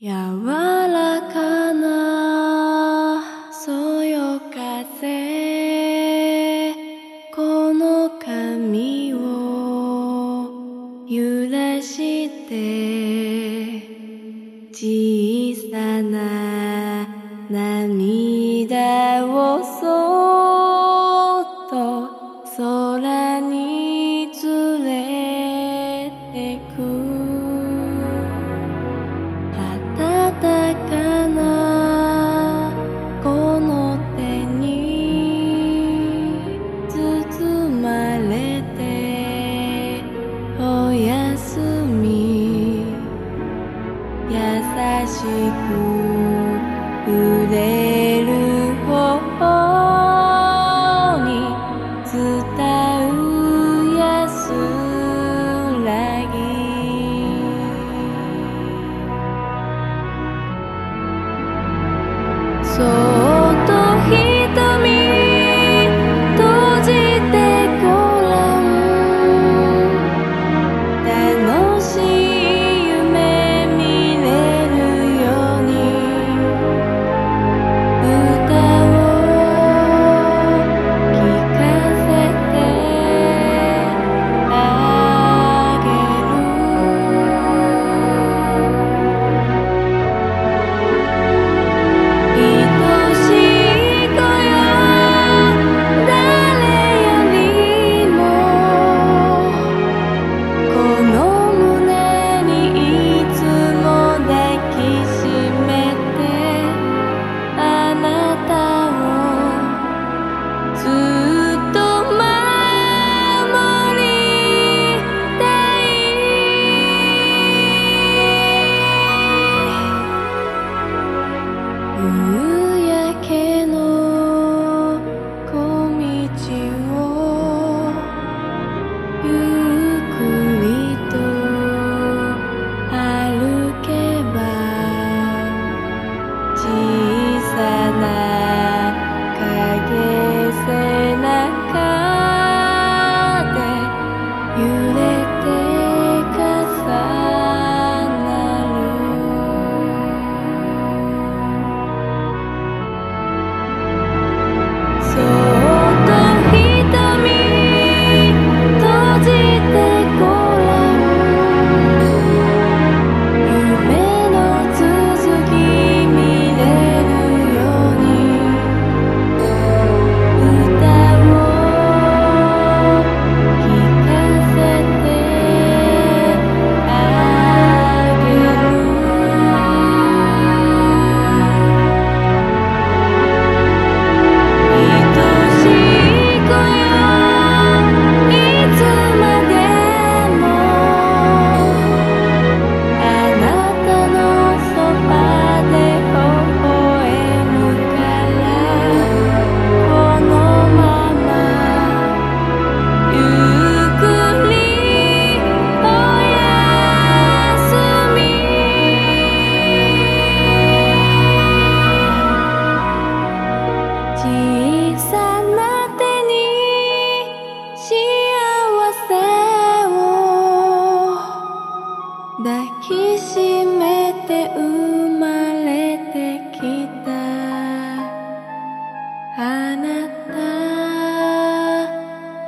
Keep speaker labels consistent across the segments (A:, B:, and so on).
A: 柔らかなそよ風この髪を揺らして小さな涙をそ sol.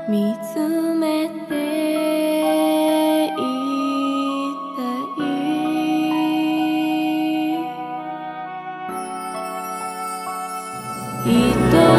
A: 見つめていたい」